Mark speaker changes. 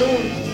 Speaker 1: alone